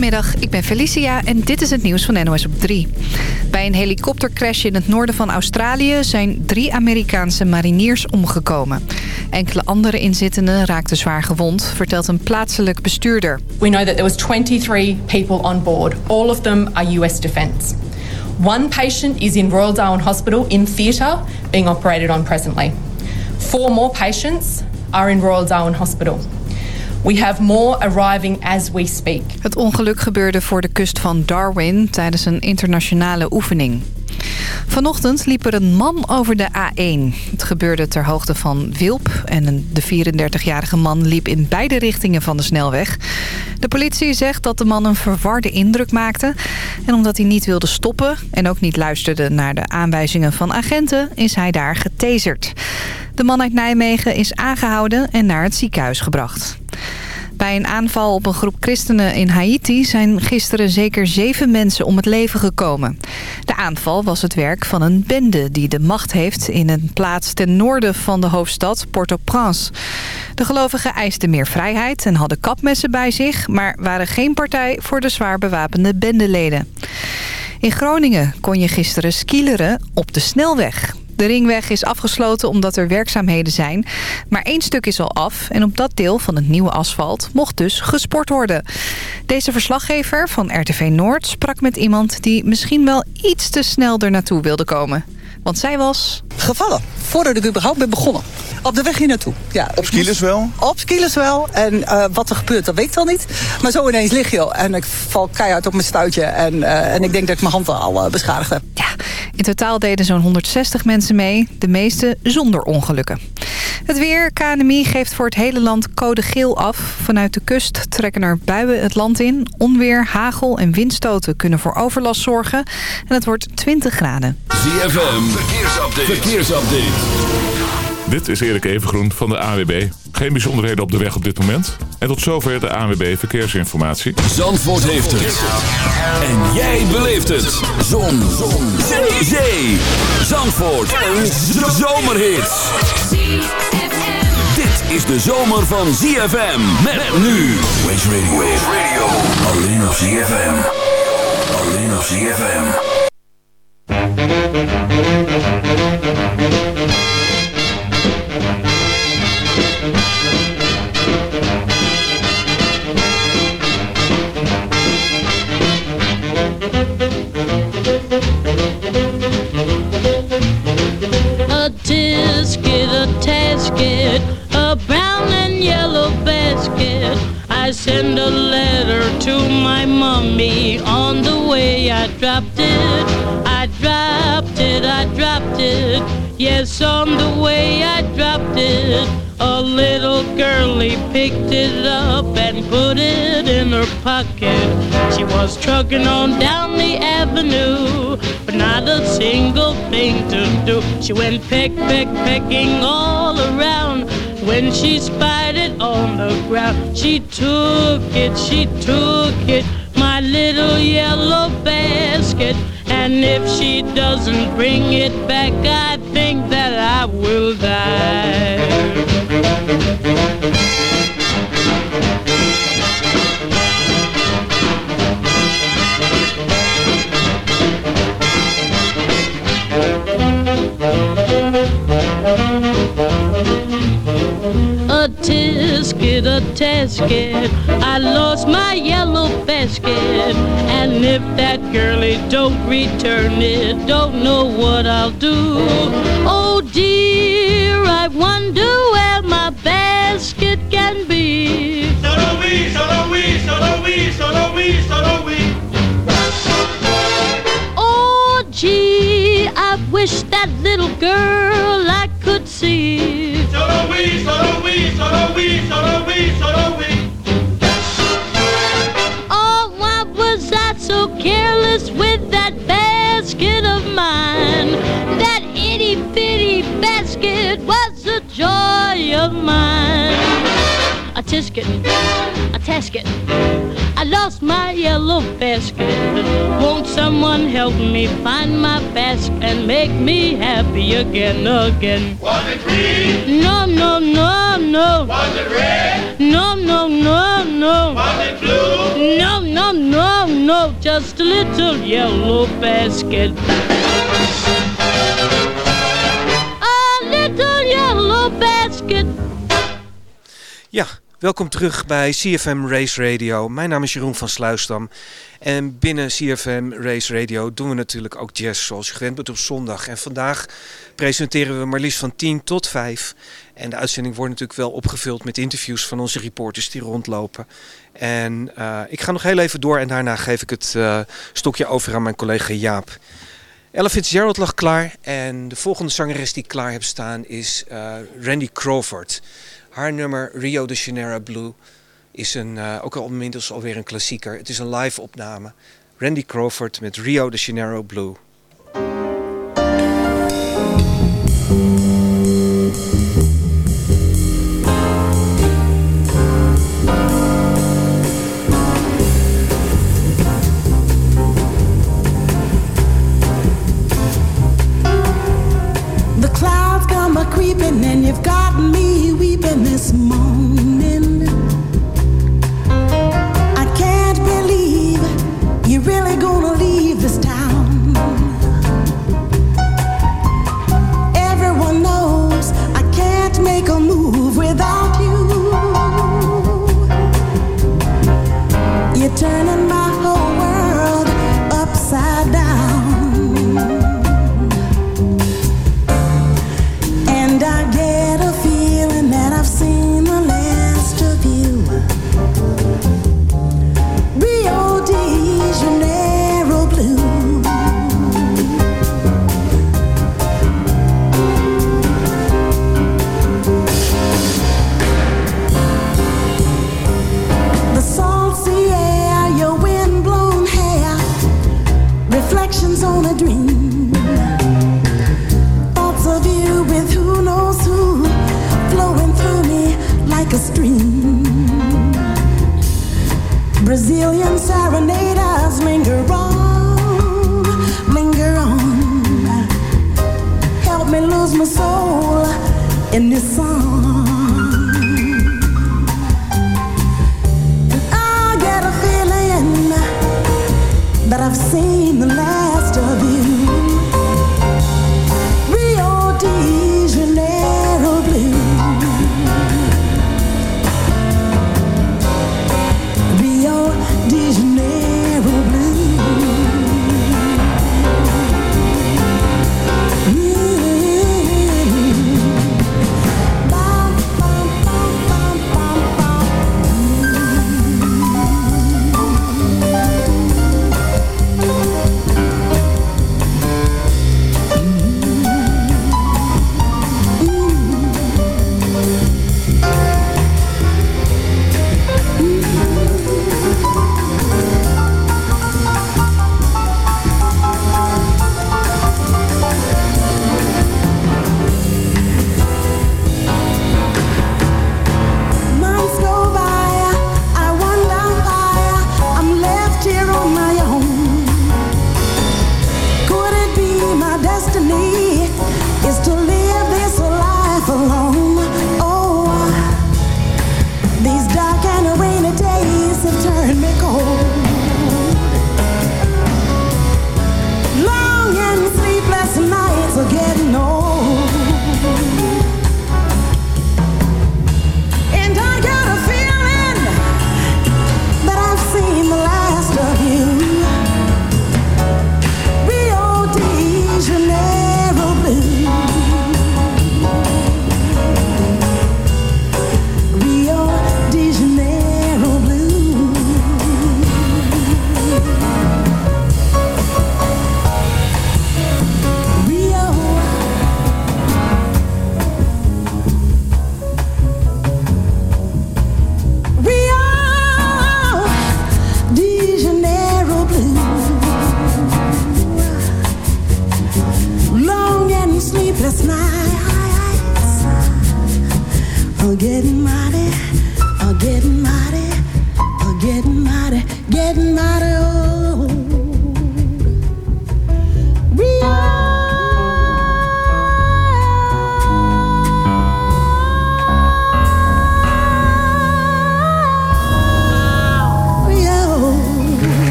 Goedemiddag, ik ben Felicia en dit is het nieuws van NOS op 3. Bij een helikoptercrash in het noorden van Australië zijn drie Amerikaanse mariniers omgekomen. Enkele andere inzittenden raakten zwaar gewond, vertelt een plaatselijk bestuurder. We know that there was 23 people on board. All of them are US defence. One patient is in Royal Darwin Hospital in theatre being operated on presently. Four more patients are in Royal Darwin Hospital. We have more arriving as we speak. Het ongeluk gebeurde voor de kust van Darwin tijdens een internationale oefening. Vanochtend liep er een man over de A1. Het gebeurde ter hoogte van Wilp en de 34-jarige man liep in beide richtingen van de snelweg. De politie zegt dat de man een verwarde indruk maakte. En omdat hij niet wilde stoppen en ook niet luisterde naar de aanwijzingen van agenten... is hij daar getaserd. De man uit Nijmegen is aangehouden en naar het ziekenhuis gebracht. Bij een aanval op een groep christenen in Haiti zijn gisteren zeker zeven mensen om het leven gekomen. De aanval was het werk van een bende die de macht heeft in een plaats ten noorden van de hoofdstad Port-au-Prince. De gelovigen eisten meer vrijheid en hadden kapmessen bij zich, maar waren geen partij voor de zwaar bewapende bendeleden. In Groningen kon je gisteren skileren op de snelweg. De ringweg is afgesloten omdat er werkzaamheden zijn. Maar één stuk is al af en op dat deel van het nieuwe asfalt mocht dus gesport worden. Deze verslaggever van RTV Noord sprak met iemand die misschien wel iets te snel er naartoe wilde komen. Want zij was... Gevallen, voordat ik überhaupt ben begonnen. Op de weg hier naartoe. Ja, op skilers wel? Op skilers wel. En uh, wat er gebeurt, dat weet ik dan niet. Maar zo ineens lig je en ik val keihard op mijn stuitje. En, uh, en ik denk dat ik mijn hand al uh, beschadigd heb. Ja, in totaal deden zo'n 160 mensen mee. De meeste zonder ongelukken. Het weer. KNMI geeft voor het hele land code geel af. Vanuit de kust trekken er buien het land in. Onweer, hagel en windstoten kunnen voor overlast zorgen. En het wordt 20 graden. ZFM. Verkeersupdate. Verkeersupdate. Dit is Erik Evengroen van de AWB. Geen bijzonderheden op de weg op dit moment. En tot zover de AWB Verkeersinformatie. Zandvoort heeft het. En jij beleeft het. Zon. Zon. Zee. Zandvoort. Een zomerhit. Dit is de zomer van ZFM. Met nu. Radio. Radio. Alleen op ZFM. Alleen op ZFM. I send a letter to my mommy on the way I dropped it. I dropped it, I dropped it. Yes, on the way I dropped it. A little girlie picked it up and put it in her pocket. She was trucking on down the avenue, but not a single thing to do. She went peck, peck, pecking all around. When she spied it on the ground, she took it, she took it, my little yellow basket. And if she doesn't bring it back, I think that I will die. A tasket. I lost my yellow basket. And if that girlie don't return it, don't know what I'll do. Oh dear, I wonder where my basket can be. Solo we, solo we, solo we, solo we, solo we. Oh gee, I wish that little girl I could see. Solo we, solo we, mine. A tisket, a tasket. I lost my yellow basket. Won't someone help me find my basket and make me happy again, again? Was it green? No, no, no, no. Was it red? No, no, no, no. Was it blue? No, no, no, no, just a little yellow basket. Welkom terug bij CFM Race Radio. Mijn naam is Jeroen van Sluisdam. En binnen CFM Race Radio doen we natuurlijk ook jazz zoals je gewend bent op zondag. En vandaag presenteren we maar liefst van 10 tot 5. En de uitzending wordt natuurlijk wel opgevuld met interviews van onze reporters die rondlopen. En eh, ik ga nog heel even door en daarna geef ik het eh, stokje over aan mijn collega Jaap. Ella Fitzgerald lag klaar en de volgende zangeres die ik klaar heb staan is eh, Randy Crawford. Haar nummer Rio de Janeiro Blue is een, eh, ook al inmiddels alweer een klassieker. Het is een live opname. Randy Crawford met Rio de Janeiro Blue. in the light.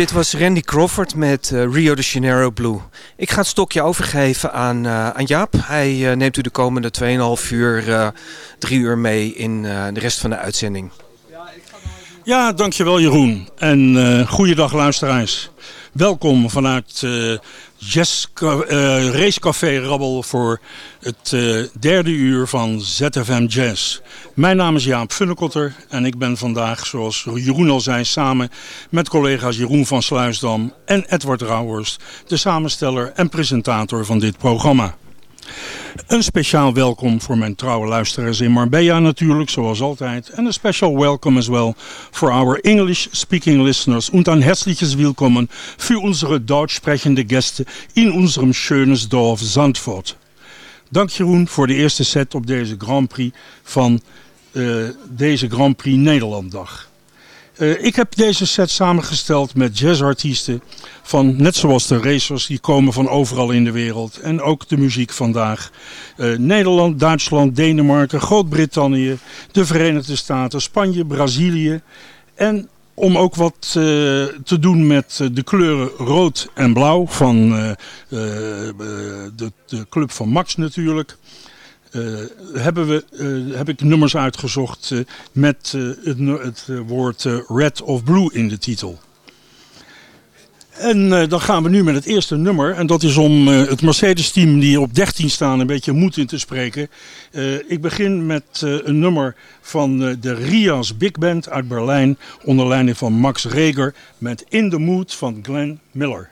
Dit was Randy Crawford met eh, Rio de Janeiro Blue. Ik ga het stokje overgeven aan, eh, aan Jaap. Hij eh, neemt u de komende 2,5 uur, eh, drie uur mee in de rest van de uitzending. Ja, dankjewel Jeroen. En goeiedag luisteraars. Welkom vanuit eh Jazz Ca- eh, Racecafé Rabbel voor het eh, derde uur van ZFM Jazz. Mijn naam is Jaap Funnekotter en ik ben vandaag, zoals Jeroen al zei, samen met collega's Jeroen van Sluisdam en Edward Rauhorst, de samensteller en presentator van dit programma. Een speciaal welkom voor mijn trouwe luisteraars in Marbella natuurlijk, zoals altijd. En een special welcome as well for our English-speaking listeners. Und ein herzliches Willkommen für unsere deutsch sprechende Gäste in unserem schönes Dorf Zandvoort. Dank Jeroen voor de eerste set op deze Grand Prix van eh, deze Grand Prix Nederlanddag. Eh, ik heb deze set samengesteld met jazzartiesten van, net zoals de racers, die komen van overal in de wereld. En ook de muziek vandaag. Eh, Nederland, Duitsland, Denemarken, Groot-Brittannië, de Verenigde Staten, Spanje, Brazilië. En om ook wat eh, te doen met de kleuren rood en blauw van de, de club van Max natuurlijk. Eh, hebben we, eh, heb ik nummers uitgezocht eh, met het, het woord red of blue in de titel. En dan gaan we nu met het eerste nummer. En dat is om het Mercedes-team die op 13 staan een beetje moed in te spreken. Ik begin met een nummer van de Rias Big Band uit Berlijn. Onder leiding van Max Reger met In the Mood van Glenn Miller.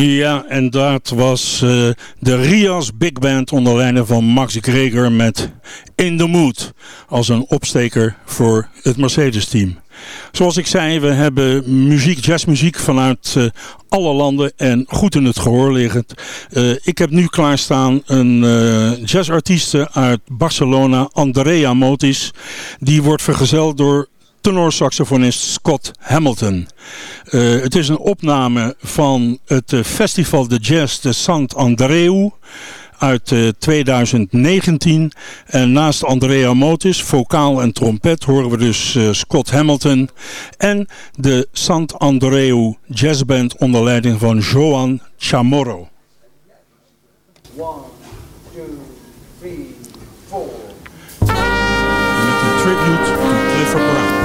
Ja, en dat was uh, de Rias Big Band onder leiding van Max Greger met In the Mood. Als een opsteker voor het Mercedes-team. Zoals ik zei, we hebben muziek, jazzmuziek vanuit uh, alle landen en goed in het gehoor liggend. Uh, ik heb nu klaarstaan een uh, jazzartieste uit Barcelona, Andrea Motis. Die wordt vergezeld door tenorsaxofonist Scott Hamilton. Uh, het is een opname van het festival de jazz de Sant Andreu uit uh, 2019. En naast Andrea Motis, vocaal en trompet, horen we dus uh, Scott Hamilton. En de Sant Andreu Jazzband onder leiding van Joan Chamorro. One, two, three, four. Met een tribute to Clifford Brown.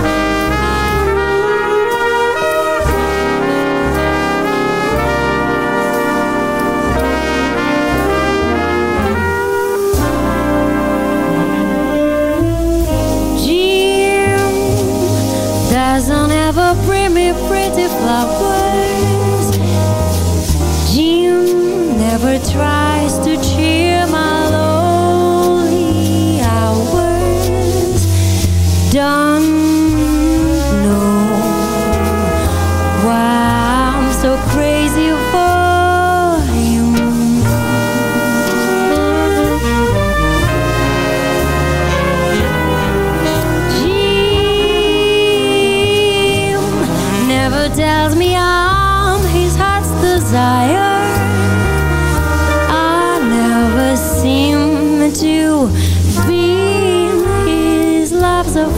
Doesn't ever bring me pretty flowers. Jim never tries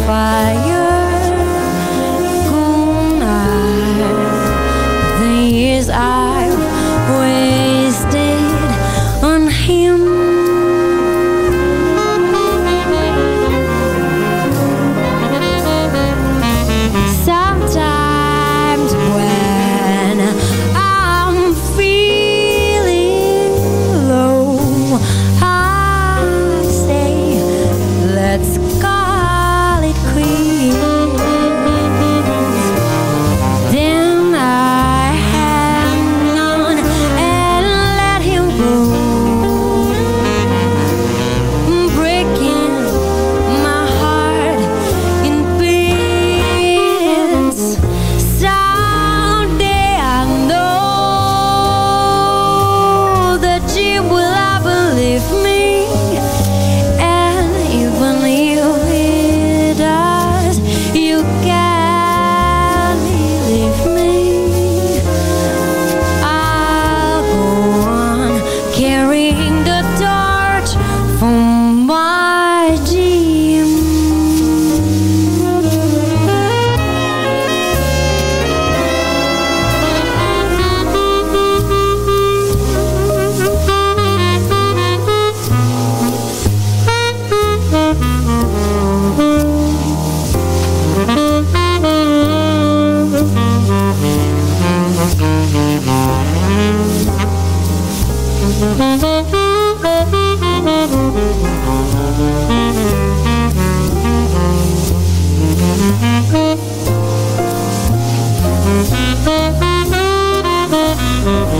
fire. Mm-hmm.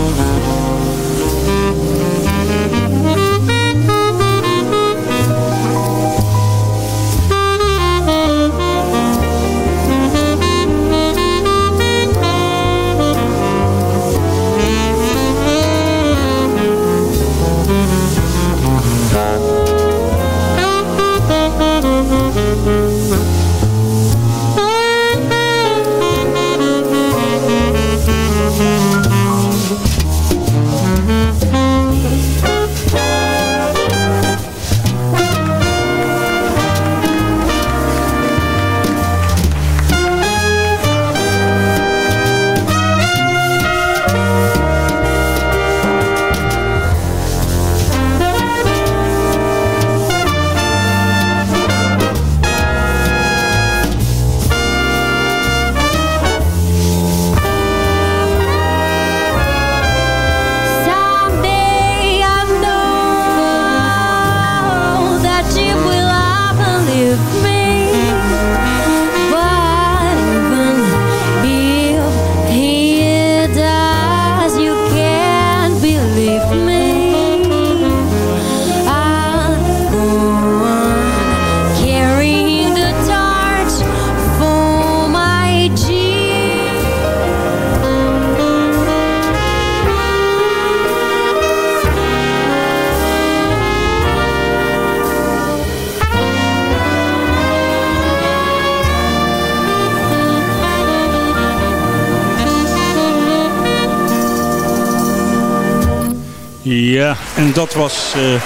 Dat was eh,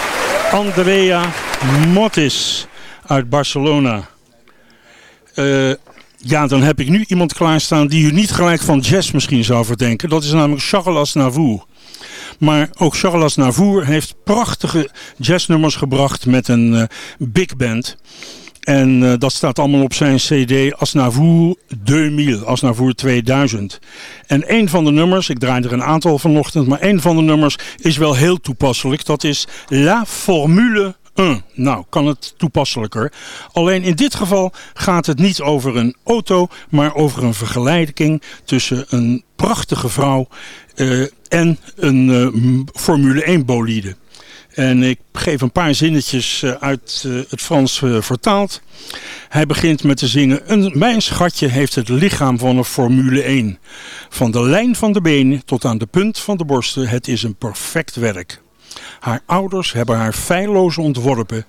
Andrea Motis uit Barcelona. Eh, ja, dan heb ik nu iemand klaarstaan die u niet gelijk van jazz misschien zou verdenken. Dat is namelijk Charles Aznavour. Maar ook Charles Aznavour heeft prachtige jazznummers gebracht met een eh, big band. En uh, dat staat allemaal op zijn cd Asnavour 2000, Asnavour 2000. En een van de nummers, ik draai er een aantal vanochtend, maar een van de nummers is wel heel toepasselijk. Dat is La Formule 1. Nou, kan het toepasselijker. Alleen in dit geval gaat het niet over een auto, maar over een vergelijking tussen een prachtige vrouw uh, en een uh, Formule 1 bolide. En ik geef een paar zinnetjes uit het Frans vertaald. Hij begint met te zingen. Een, mijn schatje heeft het lichaam van een Formule 1. Van de lijn van de benen tot aan de punt van de borsten. Het is een perfect werk. Haar ouders hebben haar feilloos ontworpen.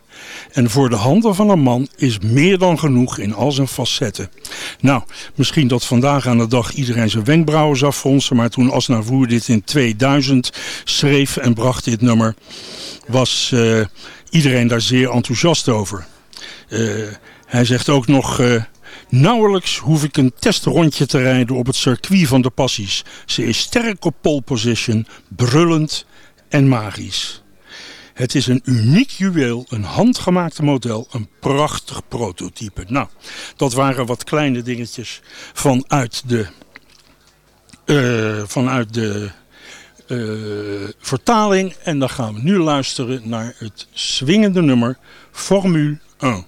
En voor de handen van een man is meer dan genoeg in al zijn facetten. Nou, misschien dat vandaag aan de dag iedereen zijn wenkbrauwen zou fronsen. Maar toen Asnavoer dit in 2000 schreef en bracht dit nummer... was uh, iedereen daar zeer enthousiast over. Uh, hij zegt ook nog... Uh, Nauwelijks hoef ik een testrondje te rijden op het circuit van de passies. Ze is sterk op pole position, brullend en magisch. Het is een uniek juweel, een handgemaakte model, een prachtig prototype. Nou, dat waren wat kleine dingetjes vanuit de, vanuit de uh, vertaling. En dan gaan we nu luisteren naar het swingende nummer Formule 1.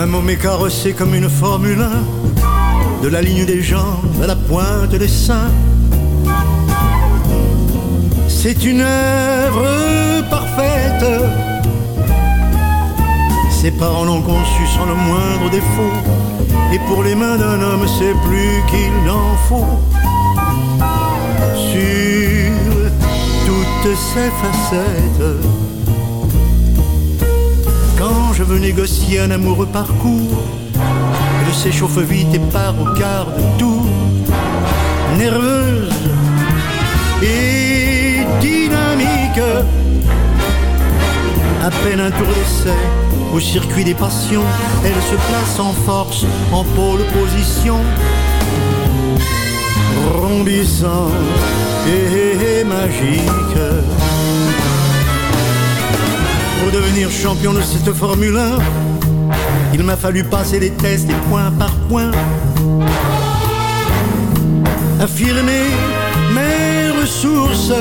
Même homme est carrossé comme une Formule 1 De la ligne des jambes à la pointe des seins. C'est une œuvre parfaite. Ses parents l'ont conçu sans le moindre défaut. Et pour les mains d'un homme c'est plus qu'il n'en faut. Sur toutes ses facettes je veux négocier un amoureux parcours, elle s'échauffe vite et part au quart de tour. Nerveuse et dynamique, à peine un tour d'essai au circuit des passions, elle se place en force, en pôle position. Rombissant et magique devenir champion de cette Formule 1, il m'a fallu passer les tests et point par point. Affirmer mes ressources,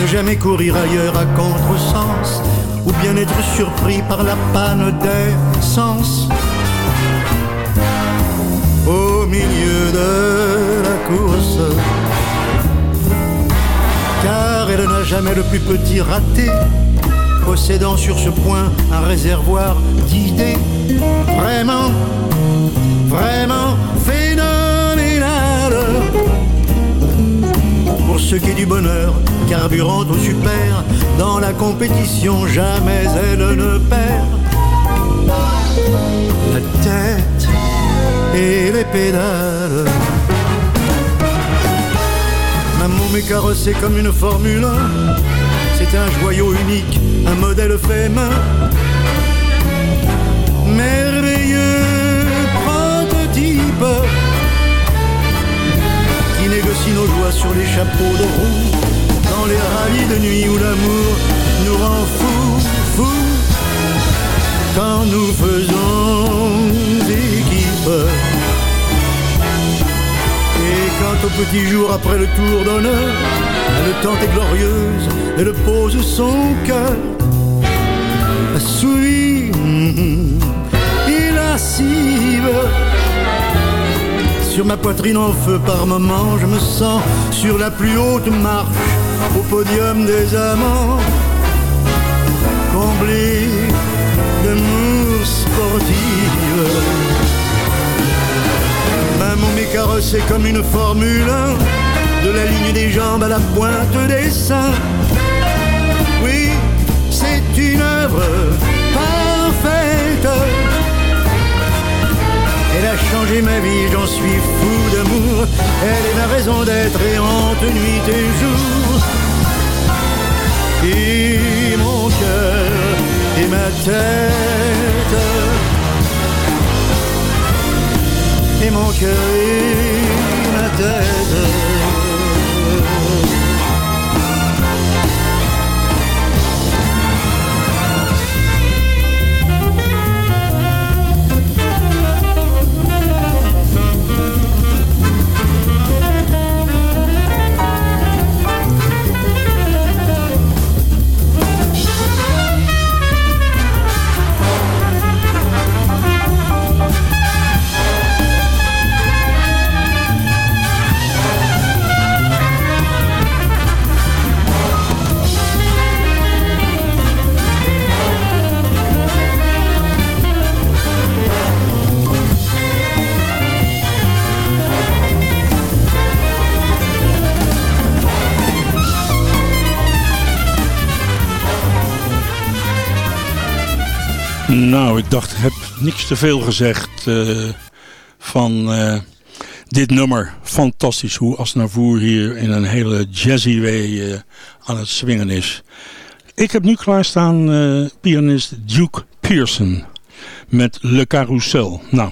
ne jamais courir ailleurs à contresens, ou bien être surpris par la panne d'essence. Au milieu de n'a jamais le plus petit raté, possédant sur ce point un réservoir d'idées vraiment, vraiment phénoménal. Pour ce qui est du bonheur, carburant au super, dans la compétition jamais elle ne perd. La tête et les pédales M'est carrossé comme une Formule. 1 C'est un joyau unique, un modèle fait main Merveilleux prototype Qui négocie nos joies sur les chapeaux de roue. Dans les rallyes de nuit où l'amour nous rend fous, fous. Quand nous faisons équipe petit jour après le tour d'honneur, elle tente est glorieuse, elle pose son cœur, assouvi, et lascive. Sur ma poitrine en feu par moments, je me sens sur la plus haute marche, au podium des amants, comblé d'amour sportive. Carrossé comme une Formule 1 De la ligne des jambes à la pointe des seins Oui, une œuvre parfaite. Elle a changé ma vie, j'en suis fou d'amour. Elle est ma raison d'être errante nuit et jour. Et mon cœur et ma tête. Mon cœur et ma tête. Ik dacht, ik heb niks te veel gezegd eh, van eh, dit nummer. Fantastisch hoe Asnavoer hier in een hele jazzy way eh, aan het swingen is. Ik heb nu klaarstaan pianist Duke Pearson met Le Carousel. Nou,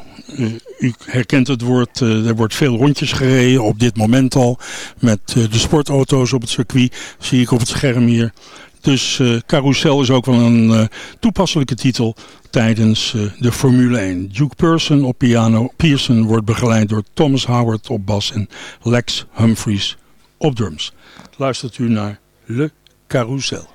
u herkent het woord, er wordt veel rondjes gereden op dit moment al. Met de sportauto's op het circuit, zie ik op het scherm hier. Dus eh Carousel is ook wel een toepasselijke titel tijdens eh, de Formule 1. Duke Pearson op piano. Pearson wordt begeleid door Thomas Howard op bas en Lex Humphries op drums. Luistert u naar Le Carousel.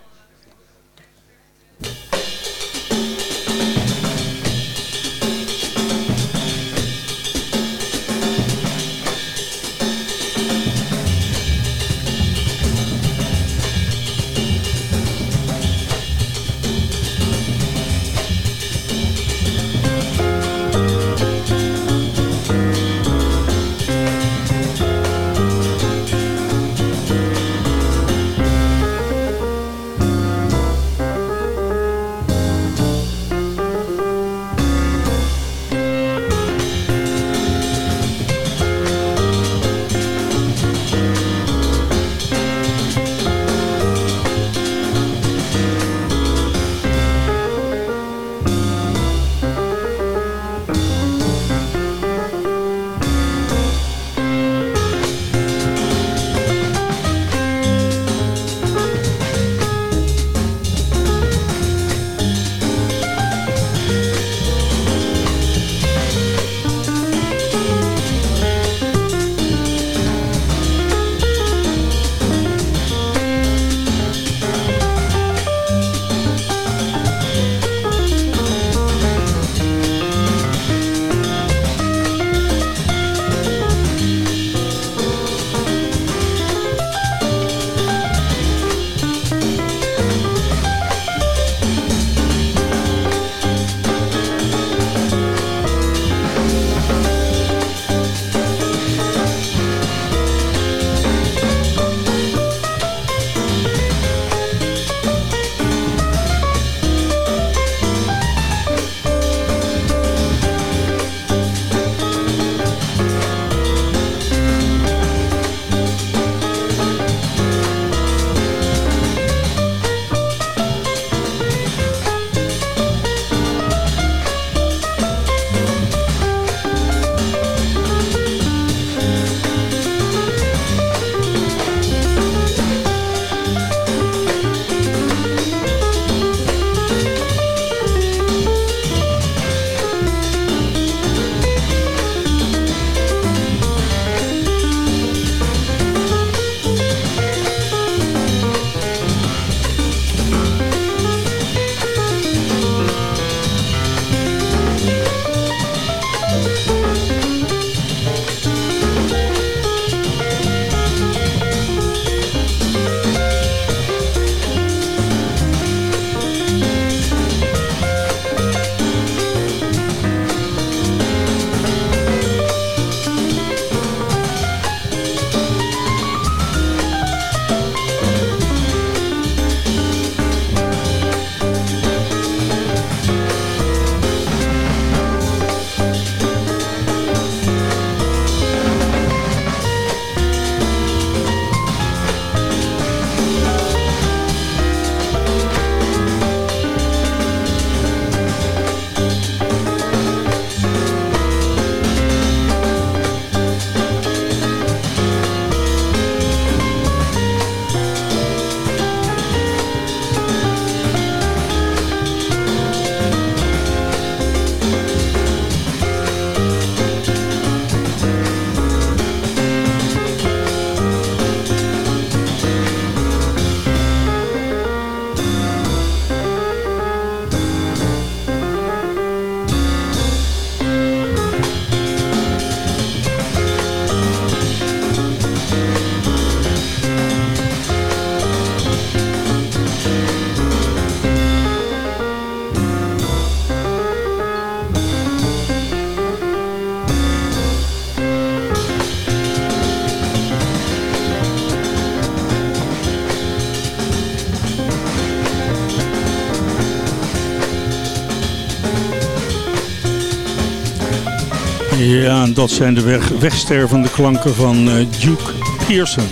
Ja, dat zijn de weg, wegstervende klanken van eh, Duke Pearson.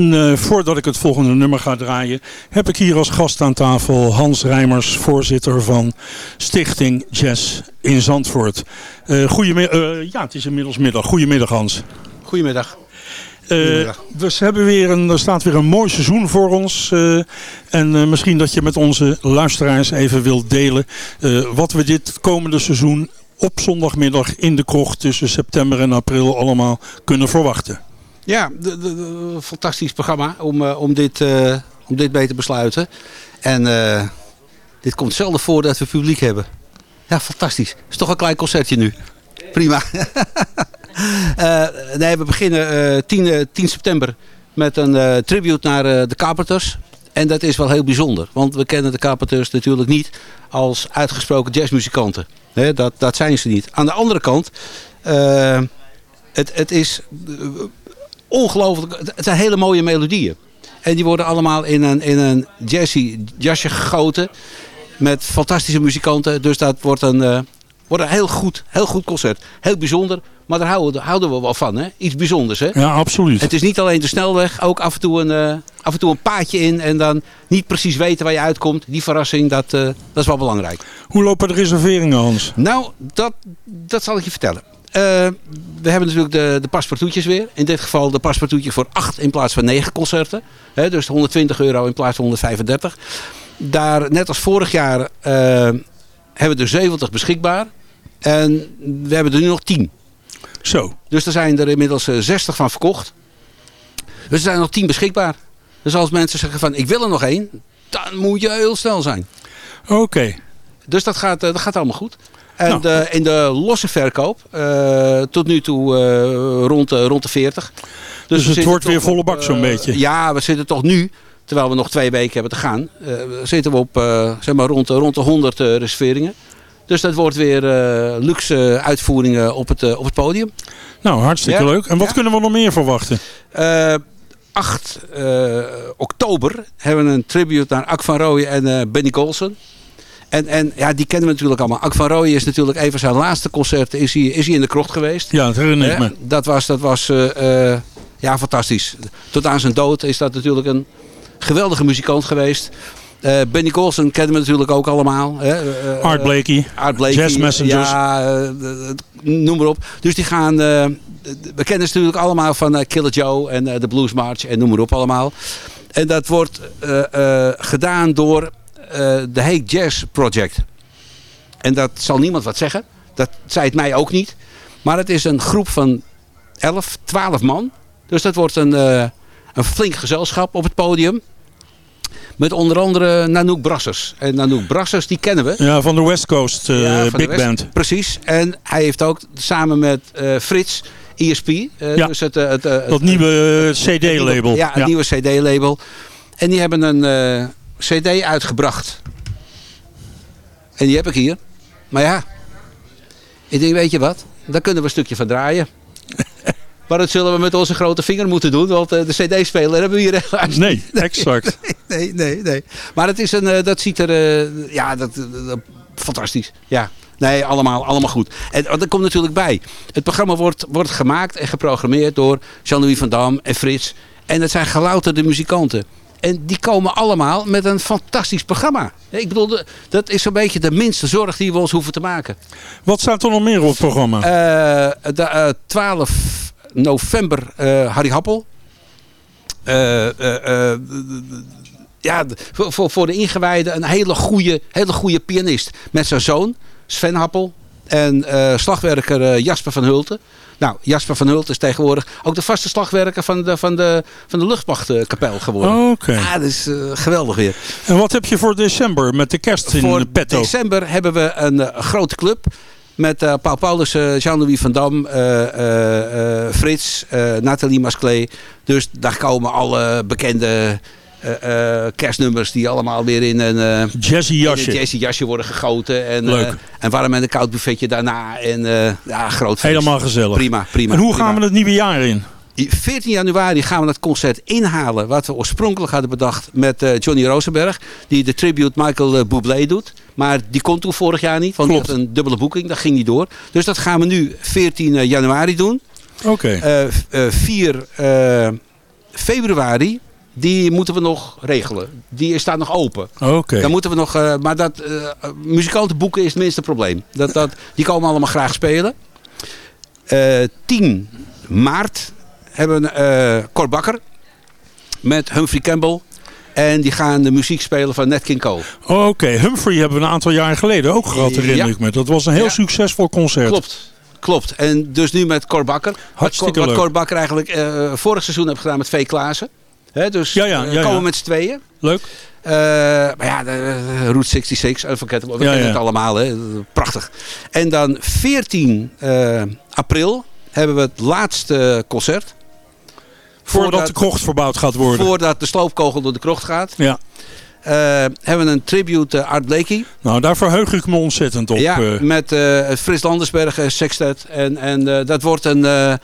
En eh, voordat ik het volgende nummer ga draaien, heb ik hier als gast aan tafel Hans Rijmers, voorzitter van Stichting Jazz in Zandvoort. Uh, goedemiddag, ja, het is inmiddels middag. Goedemiddag Hans. Goedemiddag. Uh, we hebben weer een, er staat weer een mooi seizoen voor ons. Uh, en uh, misschien dat je met onze luisteraars even wilt delen wat we dit komende seizoen op zondagmiddag in de krocht tussen september en april allemaal kunnen verwachten. Ja, de, fantastisch programma om, uh, om, dit, uh, om dit mee te besluiten. En uh, dit komt zelden voor dat we publiek hebben. Ja, fantastisch. is toch een klein concertje nu. Prima. nee, we beginnen 10, 10 september met een tribute naar de Carpenters. En dat is wel heel bijzonder. Want we kennen de Carpenters natuurlijk niet als uitgesproken jazzmuzikanten. Dat, dat zijn ze niet. Aan de andere kant... het, het is ongelooflijk. Het zijn hele mooie melodieën. En die worden allemaal in een, in een jazzy jasje gegoten. Met fantastische muzikanten. Dus dat wordt een, uh, wordt een heel, goed, heel goed concert. Heel bijzonder. Maar daar houden, houden we wel van. Hè? Iets bijzonders. Hè? Ja, absoluut. Het is niet alleen de snelweg. Ook af en, toe een, uh, af en toe een paadje in. En dan niet precies weten waar je uitkomt. Die verrassing, dat, uh, dat is wel belangrijk. Hoe lopen de reserveringen, Hans? Nou, dat, dat zal ik je vertellen. Uh, we hebben natuurlijk de, de paspartoutjes weer. In dit geval de paspartoutje voor 8 in plaats van 9 concerten. He, dus 120 euro in plaats van 135. Daar, net als vorig jaar, uh, hebben we er 70 beschikbaar. En we hebben er nu nog 10. Zo. Dus er zijn er inmiddels 60 van verkocht. Dus er zijn nog 10 beschikbaar. Dus als mensen zeggen van ik wil er nog één, dan moet je heel snel zijn. Oké. Okay. Dus dat gaat, dat gaat allemaal goed. En nou. de, in de losse verkoop, uh, tot nu toe uh, rond, uh, rond de 40. Dus, dus het wordt weer volle bak zo'n beetje. Ja, we zitten toch nu, terwijl we nog twee weken hebben te gaan, zitten we op zeg maar rond, rond de 100 reserveringen. Dus dat wordt weer luxe uitvoeringen op het, op het podium. Nou, hartstikke ja? leuk. En wat ja? kunnen we nog meer verwachten? 8 oktober hebben we een tribute naar Ak van Rooyen en Benny Colson. En, en ja, die kennen we natuurlijk allemaal. Ak van Rooyen is natuurlijk even zijn laatste concert is hij, is hij in de krocht geweest. Ja, dat herinner ik me. Dat was, dat was uh, uh, ja, fantastisch. Tot aan zijn dood is dat natuurlijk een geweldige muzikant geweest. Uh, Benny Colson kennen we natuurlijk ook allemaal. Hè? Uh, Art Blakey. Art Blakey. Jazz Messengers. Ja, noem maar op. Dus die gaan... we kennen ze natuurlijk allemaal van Killer Joe en de Blues March en noem maar op allemaal. En dat wordt gedaan door de Hey Jazz Project. En dat zal niemand wat zeggen. Dat zei het mij ook niet. Maar het is een groep van 11, 12 man. Dus dat wordt een, uh, een flink gezelschap op het podium. Met onder andere Nanook Brassers. En Nanook Brassers, die kennen we. Ja, van de West Coast uh, ja, Big West, Band. Precies. En hij heeft ook samen met uh, Frits, ESP. ja, dus het, het, het, dat nieuwe CD-label. Ja, een ja. nieuwe CD-label. En die hebben een cd uitgebracht. En die heb ik hier. Maar ja, ik denk, weet je wat? Daar kunnen we een stukje van draaien. maar dat zullen we met onze grote vinger moeten doen. Want de cd-speler hebben we hier helaas Nee, exact. Nee, nee, nee. Maar het is een, dat ziet er, uh, ja, dat, dat, fantastisch. Ja. Nee, allemaal, allemaal goed. En dat komt natuurlijk bij. Het programma wordt, wordt gemaakt en geprogrammeerd door Jean-Louis van Dam en Frits. En het zijn gelouterde muzikanten. En die komen allemaal met een fantastisch programma. Ik bedoel, dat is zo'n beetje de minste zorg die we ons hoeven te maken. Wat staat er nog meer op het programma? Uh, de, uh, 12 november uh, Harry Happel. Ja, voor, voor de ingewijden een hele goede, hele goede pianist. Met zijn zoon Sven Happel en slagwerker Jasper van Hulten. Nou, Jasper van Hult is tegenwoordig ook de vaste slagwerker van de, van de, van de luchtmachtkapel geworden. Oké. Okay. Ja, dat is uh, geweldig weer. En wat heb je voor december met de kerst in voor petto? Voor december hebben we een uh, grote club. Met uh, Paul Paulussen, Jean-Louis van Dam, Frits, Nathalie Masclé. Dus daar komen alle bekende eh, kerstnummers die allemaal weer in een, eh, Jazzy jasje. jazzy jasje worden gegoten. En, Leuk. en warm en een koud buffetje daarna. En ja, groot feest. Helemaal gezellig. Prima, prima. En hoe prima. gaan we het nieuwe jaar in? 14 januari gaan we het concert inhalen wat we oorspronkelijk hadden bedacht met Johnny Rosenberg. Die de tribute Michael eh, Bublé doet. Maar die kon toen vorig jaar niet, want Klopt. die had een dubbele boeking. Dat ging niet door. Dus dat gaan we nu 14 januari doen. Oké. Eh, 4 eh, februari, die moeten we nog regelen. Die staat nog open. Oké. Dan moeten we nog, eh, maar dat eh, muzikanten boeken is het minste probleem. Dat, dat, die komen allemaal graag spelen. Eh 10 maart hebben we Cor Bakker met Humphrey Campbell. En die gaan de muziek spelen van Nat King Cole. Oké, Humphrey hebben we een aantal jaar geleden ook gehad, herinner Ja. ik me. Dat was een heel Ja. succesvol concert. Klopt. Klopt. En dus nu met Cor Bakker. Hartstikke wat, Cor-. Wat Cor Bakker eigenlijk vorig seizoen heeft gedaan met V. Klaassen. Hè, dus Ja, ja, eh, ja, komen we met z'n tweeën. Leuk. Eh, maar ja, de, eh, Route 66, Unforgettable. We Ja, kennen het allemaal, hè. prachtig. En dan 14 eh, april hebben we het laatste concert. Voordat de krocht verbouwd gaat worden. Voordat de sloopkogel door de krocht gaat. Ja. eh, hebben we een tribute eh, Art Blakey. Nou, daar verheug ik me ontzettend op. ja, eh. met eh, Frits Landersberg eh, Sextet. En, en eh, dat wordt een...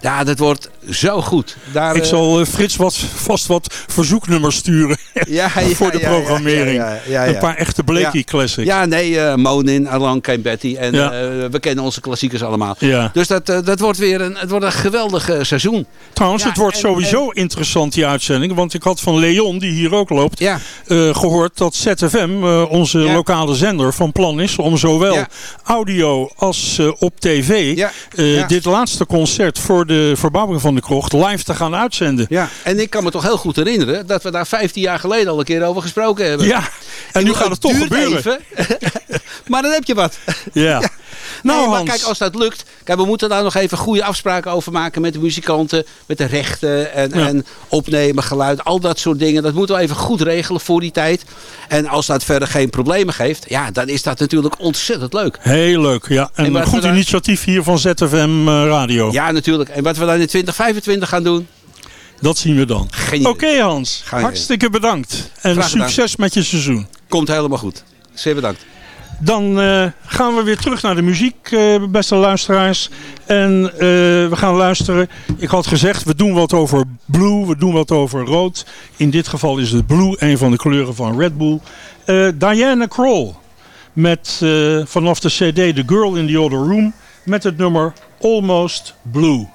ja, dat wordt zo goed. Daar, ik eh, zal eh, Frits wat, vast wat verzoeknummers sturen ja, ja, voor de ja, programmering. ja, ja, ja, ja. Een paar echte Blakey Ja. classics. Ja, nee, eh Monin, Along Came Betty. En Ja. eh, we kennen onze klassiekers allemaal. Ja. Dus dat, dat wordt weer een, het wordt een geweldig seizoen. Trouwens, Ja, het wordt en- sowieso interessant die uitzending. Want ik had van Leon, die hier ook loopt, Ja. eh, gehoord dat ZFM, eh, onze Ja. lokale zender, van plan is om zowel Ja. audio als op tv Ja. eh, Ja. dit laatste concert voor de verbouwing van de krocht live te gaan uitzenden. Ja, en ik kan me toch heel goed herinneren dat we daar 15 jaar geleden al een keer over gesproken hebben. Ja, en nu gaat het toch gebeuren. Maar dan heb je wat. Ja. Nou, Nee, maar Hans. kijk, als dat lukt. Kijk, we moeten daar nog even goede afspraken over maken met de muzikanten. Met de rechten en, Ja. en opnemen, geluid, al dat soort dingen. Dat moeten we even goed regelen voor die tijd. En als dat verder geen problemen geeft, ja, dan is dat natuurlijk ontzettend leuk. Heel leuk, ja. En, een goed daar- initiatief hier van ZFM eh, Radio. Ja, natuurlijk. En wat we dan in 2025 gaan doen, Dat zien we dan. Oké Hans, hartstikke bedankt. En succes met je seizoen. Komt helemaal goed. Zeer bedankt. Dan eh, gaan we weer terug naar de muziek, eh, beste luisteraars. En eh, we gaan luisteren. Ik had gezegd, we doen wat over blue, we doen wat over rood. In dit geval is het blue een van de kleuren van Red Bull. Diana Kroll met vanaf de cd The Girl in the Other Room met het nummer Almost Blue.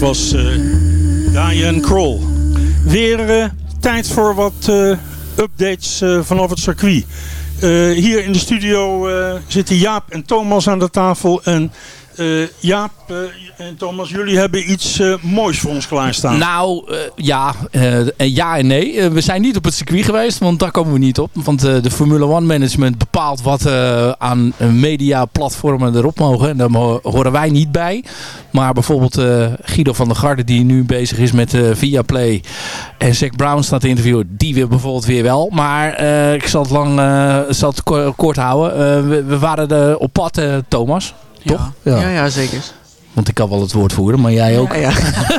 Was eh Diane Kroll. Weer eh, tijd voor wat eh, updates vanaf het circuit. Hier in de studio zitten Jaap en Thomas aan de tafel. En Jaap en Thomas, jullie hebben iets eh, moois voor ons klaarstaan. Nou, eh, ja, eh, ja en nee. We zijn niet op het circuit geweest, want daar komen we niet op. Want eh, de Formule 1 management bepaalt wat eh, aan eh, mediaplatformen erop mogen. En daar horen wij niet bij. Maar bijvoorbeeld eh, Guido van der Garde, die nu bezig is met eh Viaplay. En Zack Brown staat te interviewen. Die weer bijvoorbeeld weer wel. Maar eh, ik zal het lang eh, zal het ko- kort houden. Eh, we, we waren er op pad, eh, Thomas. Toch? Ja, ja, zeker. Want ik kan wel het woord voeren, maar jij ook. Ja,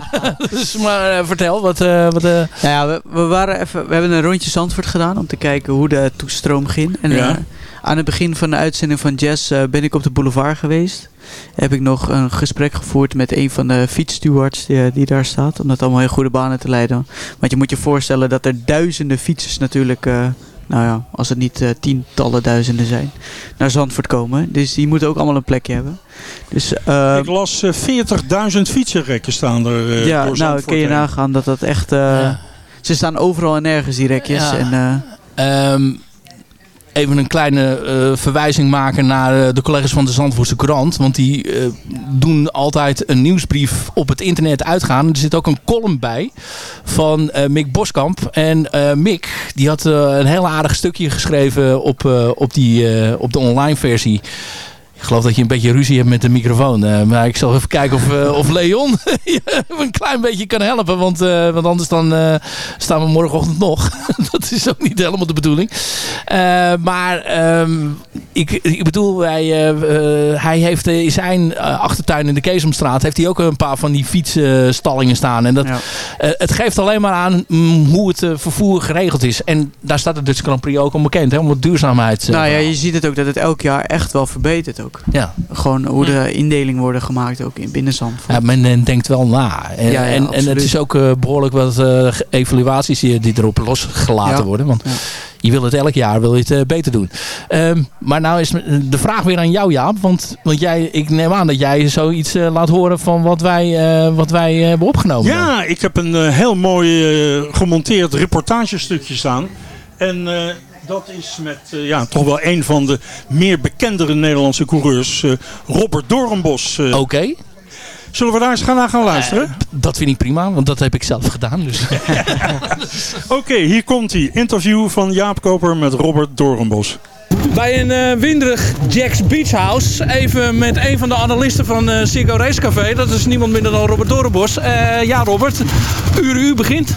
dus maar eh, vertel, wat... eh, wat eh, Nou ja, we, we, waren even, we hebben een rondje Zandvoort gedaan om te kijken hoe de toestroom ging. En Ja. eh, aan het begin van de uitzending van Jazz eh, ben ik op de boulevard geweest. Heb ik nog een gesprek gevoerd met een van de fietsstewards die, die daar staat. Om dat allemaal in goede banen te leiden. Want je moet je voorstellen dat er duizenden fietsers natuurlijk... eh, nou ja, als het niet eh, tientallen duizenden zijn, naar Zandvoort komen. Dus die moeten ook allemaal een plekje hebben. Dus, eh, ik las eh, 40.000 fietsenrekken staan er eh, ja, door nou kun je heen. nagaan dat dat echt... eh, Ze staan overal en nergens, die rekjes. Ja. En, eh, Ehm, even een kleine eh, verwijzing maken naar eh, de collega's van de Zandvoortse Courant. Want die eh, doen altijd een nieuwsbrief op het internet uitgaan. Er zit ook een column bij van Mick Boskamp. En Mick die had een heel aardig stukje geschreven op, op, die, op de online versie. Ik geloof dat je een beetje ruzie hebt met de microfoon. Eh, maar ik zal even kijken of, eh, of Leon je een klein beetje kan helpen. Want, eh, want anders dan staan we morgenochtend nog. dat is ook niet helemaal de bedoeling. Maar ehm, ik, ik bedoel, eh, hij heeft in zijn achtertuin in de Keesomstraat... heeft hij ook een paar van die fietsstallingen staan. En dat, het geeft alleen maar aan mm, hoe het vervoer geregeld is. En daar staat de Dutch Grand Prix ook om bekend. Hè, om het duurzaamheid... nou ja, je ziet het ook dat het elk jaar echt wel verbetert ook. Ja. Gewoon hoe de indelingen worden gemaakt ook in binnen Zandvoort. Ja, men denkt wel na. En, Ja, ja, en, en het is ook eh, behoorlijk wat eh, evaluaties die, die erop losgelaten Ja. worden. Want je wil het elk jaar wil je het eh, beter doen. Ehm, maar nou is de vraag weer aan jou Jaap. Want, want jij, ik neem aan dat jij zoiets eh, laat horen van wat wij, eh, wat wij eh, hebben opgenomen. Ja, ik heb een heel mooi gemonteerd reportagestukje staan. En eh, dat is met eh, ja, toch wel een van de meer bekendere Nederlandse coureurs, eh, Robert Doornbos. eh. Oké. Zullen we daar eens gaan naar gaan luisteren? Dat vind ik prima, want dat heb ik zelf gedaan. Dus. Oké, hier komt hij. Interview van Jaap Koper met Robert Doornbos. Bij een eh, winderig Jack's Beach House. Even met een van de analisten van eh Ziggo Race Café. Dat is niemand minder dan Robert Dorenbos. Eh, ja, Robert. Uur u begint.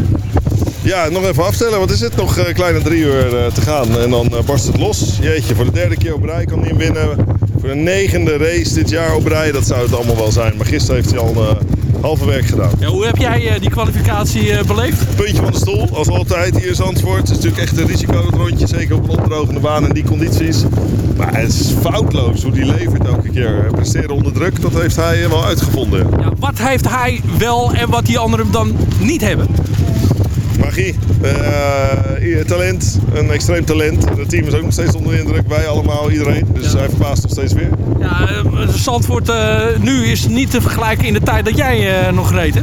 Ja, nog even afstellen, want er zit nog een kleine drie uur eh, te gaan. En dan eh, barst het los. Jeetje, voor de derde keer op rij kan hij hem winnen. Voor de negende race dit jaar op rij, dat zou het allemaal wel zijn. Maar gisteren heeft hij al, eh, halve werk gedaan. Ja, hoe heb jij eh, die kwalificatie eh, beleefd? Puntje van de stoel, als altijd hier in Zandvoort. Het is natuurlijk echt een risico dat rondje, zeker op een opdrogende baan en die condities. Maar het is foutloos hoe die levert elke keer. Presteren onder druk, dat heeft hij eh, wel uitgevonden. Ja, wat heeft hij wel en wat die anderen dan niet hebben? Magie, eh, talent, een extreem talent. Het team is ook nog steeds onder de indruk, wij allemaal, iedereen. Dus hij verbaast nog steeds weer. Ja, eh, Zandvoort eh, nu is niet te vergelijken in de tijd dat jij nog reed, hè?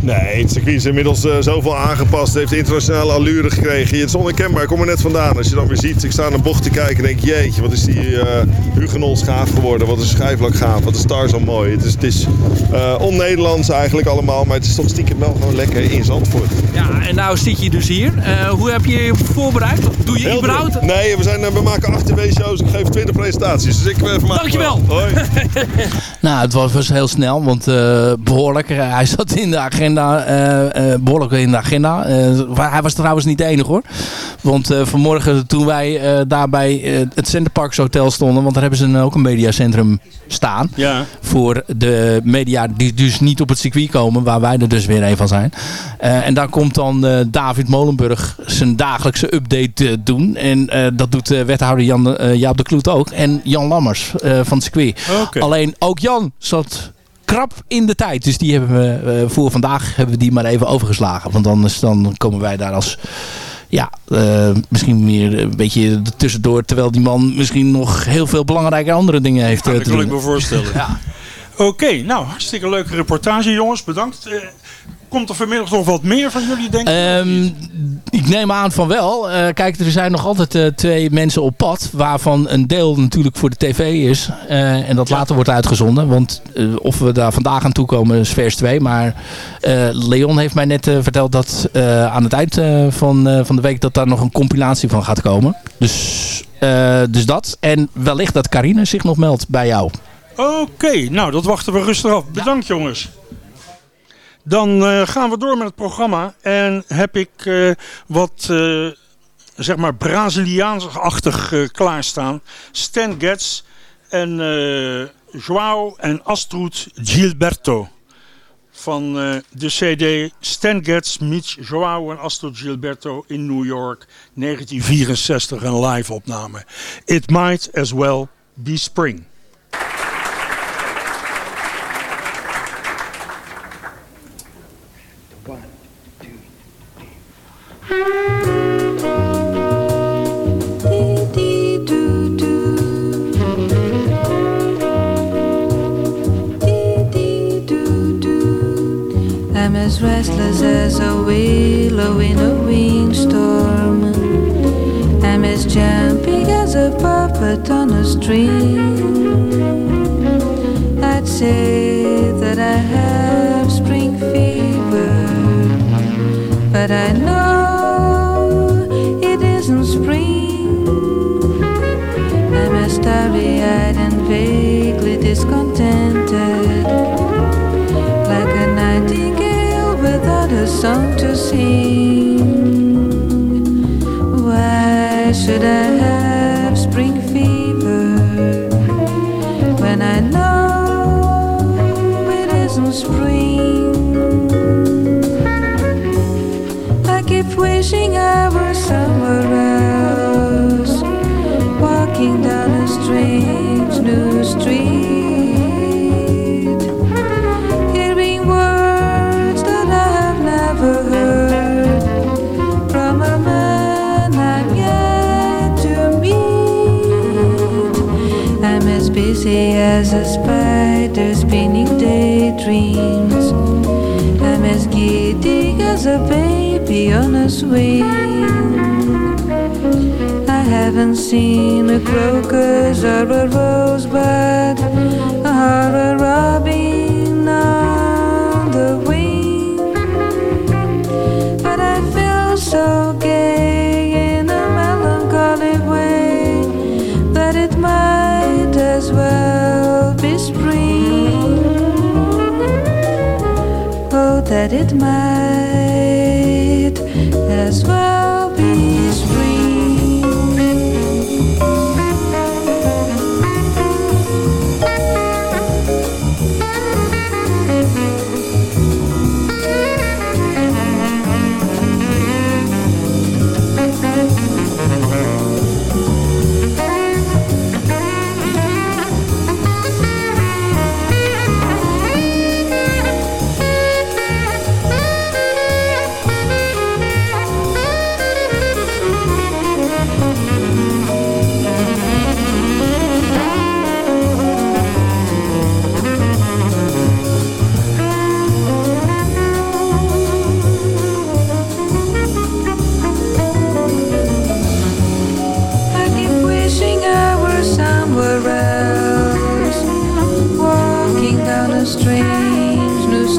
Nee, het circuit is inmiddels eh, zoveel aangepast. heeft internationale allure gekregen. Het is onherkenbaar. Ik kom er net vandaan. Als je dan weer ziet, ik sta aan een bocht te kijken en denk jeetje, wat is die eh Huguenots gaaf geworden. Wat is Schijfvlak gaaf. Wat is Star zo mooi. Het is, het is eh, on-Nederlands eigenlijk allemaal. Maar het is toch stiekem wel gewoon lekker in Zandvoort. Ja, en nou zit je dus hier. Eh, hoe heb je je voorbereid? Doe je Heel überhaupt? druk. Nee, we, zijn, we maken 8 tv-shows. Ik geef 20 presentaties. Dus ik uh, vermaak me Dankjewel. wel. Hoi. Nou, het was, was heel snel, want eh, behoorlijk. eh, hij zat in de agenda, eh, eh, behoorlijk in de agenda. Eh, hij was trouwens niet de enige hoor. Want vanmorgen toen wij daar bij het Centerparks Hotel stonden, want daar hebben ze ook een mediacentrum staan. Ja. Voor de media die dus niet op het circuit komen, waar wij er dus weer een van zijn. En daar komt dan David Molenburg zijn dagelijkse update doen. En dat doet wethouder Jan, Jaap de Kloet ook. En Jan Lammers van het circuit. Alleen ook Jan zat krap in de tijd. Dus die hebben we eh, voor vandaag hebben we die maar even overgeslagen. Want anders dan komen wij daar als... Ja, eh, misschien meer een beetje tussendoor. Terwijl die man misschien nog heel veel belangrijke andere dingen heeft Ja, eh, dat te kan ik me voorstellen. Ja. Oké, nou, hartstikke leuke reportage jongens. Bedankt. Eh, komt er vanmiddag nog wat meer van jullie, denk ik? Ehm, ik neem aan van wel. Eh, kijk, er zijn nog altijd eh, twee mensen op pad. Waarvan een deel natuurlijk voor de tv is. en dat later wordt uitgezonden. Want of we daar vandaag aan toe komen is vers 2. Maar Leon heeft mij net verteld dat aan het eind van, van de week... dat daar nog een compilatie van gaat komen. Dus, dus dat. En wellicht dat Carine zich nog meldt bij jou. Oké, nou dat wachten we rustig af. Bedankt jongens. Dan eh, gaan we door met het programma. En heb ik eh, wat, eh, zeg maar, Braziliaans-achtig klaarstaan. Stan Getz en João en Astrud Gilberto. Van de cd Stan Getz meets João en Astrud Gilberto in New York. 1964, een live opname. It might as well be spring. I'm as restless as a willow in a windstorm. I'm as jumpy as a puppet on a string. I'd say that I have spring fever, but I know it isn't spring. I'm as starry-eyed and vaguely discontented song to sing. Why should I have spring fever when I know it isn't spring? I keep wishing I were somewhere else, walking down a strange new street as a spider spinning daydreams. I'm as giddy as a baby on a swing. I haven't seen a crocus or a rosebud or a robin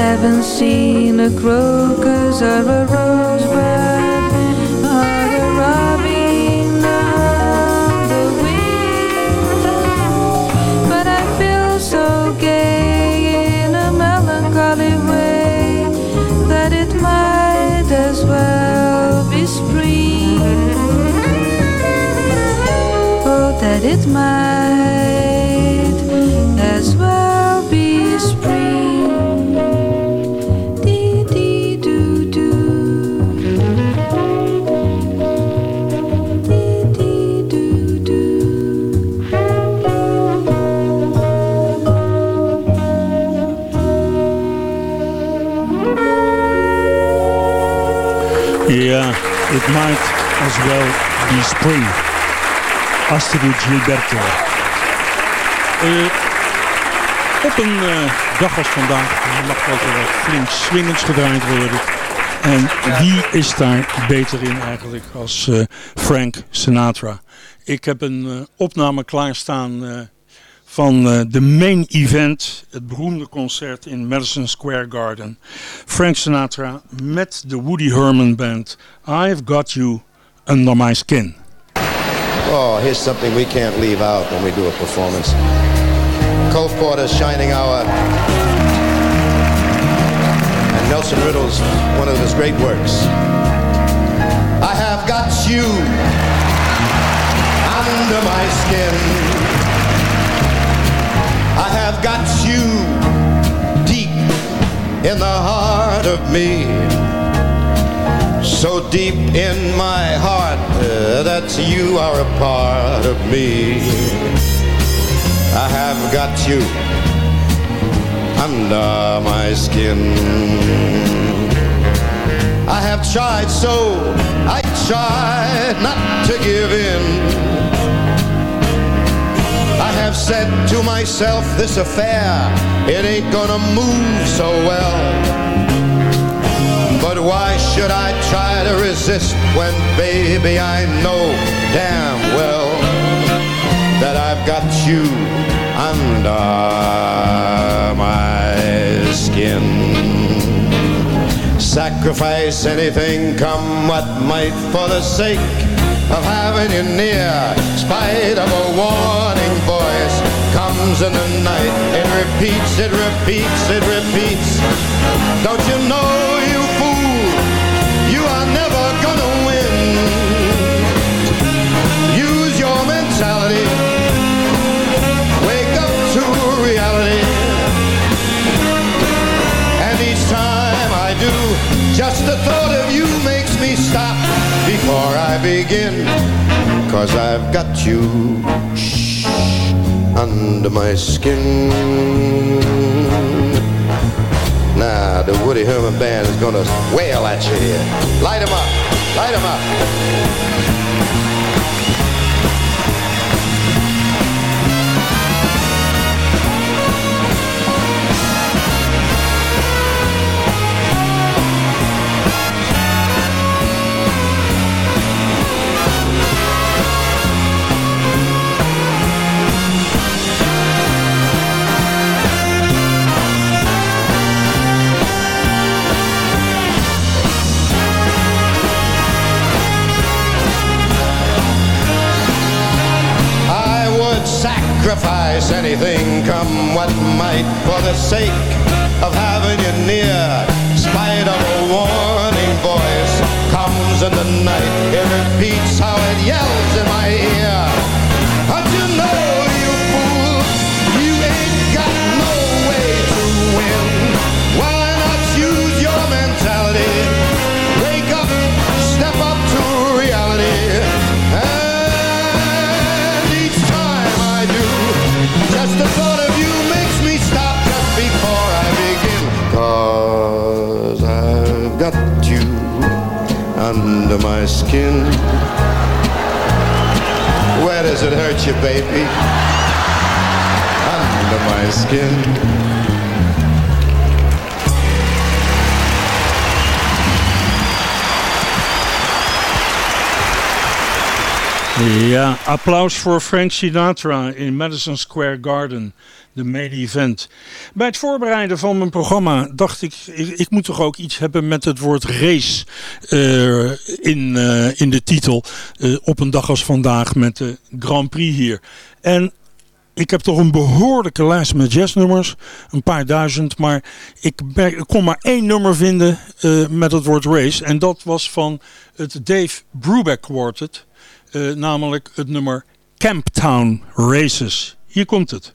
Haven't seen a crocus or a rosebud or a robin on the wing, but I feel so gay in a melancholy way that it might as well be spring. Oh, that it might might as well be spring. Astrid Gilberto. Eh, op een eh, dag als vandaag mag ook wel flink swingends gedraaid worden. En wie is daar beter in eigenlijk als eh, Frank Sinatra? Ik heb een opname klaarstaan van eh, de main event, het beroemde concert in Madison Square Garden. Frank Sinatra met de Woody Herman Band. I've Got You Under My Skin. Oh, here's something we can't leave out when we do a performance. Cole Porter's Shining Hour. And Nelson Riddle's one of his great works. I have got you under my skin. I have got you deep in the heart of me. So deep in my heart uh, that you are a part of me. I have got you under my skin. I have tried so, I tried not to give in. I have said to myself, this affair, it ain't gonna move so well. But why should I try to resist when, baby, I know damn well that I've got you under my skin. Sacrifice anything, come what might, for the sake of having you near. Spite of a warning voice comes in the night. It repeats, it repeats, it repeats. Don't you know, you fool, you are never gonna win. Use your mentality. Wake up to reality. And each time I do, just the thought of you makes me stop before I begin. Cause I've got you under my skin. Now the Woody Herman Band is gonna wail at you here. Light 'em up, light 'em up. Sacrifice anything, come what might, for the sake of having you near. Spite of a warning voice comes in the night, it repeats how it yells in my ear. Under my skin. Where does it hurt you, baby? Under my skin. Ja, applaus voor Frank Sinatra in Madison Square Garden, de main event. Bij het voorbereiden van mijn programma dacht ik, ik, ik moet toch ook iets hebben met het woord race eh, in, eh, in de titel. eh, op een dag als vandaag met de Grand Prix hier. En ik heb toch een behoorlijke lijst met jazznummers. Een paar duizend. Maar ik, kon maar één nummer vinden met het woord race. En dat was van het Dave Brubeck Quartet. namelijk het nummer Camptown Races. Hier komt het.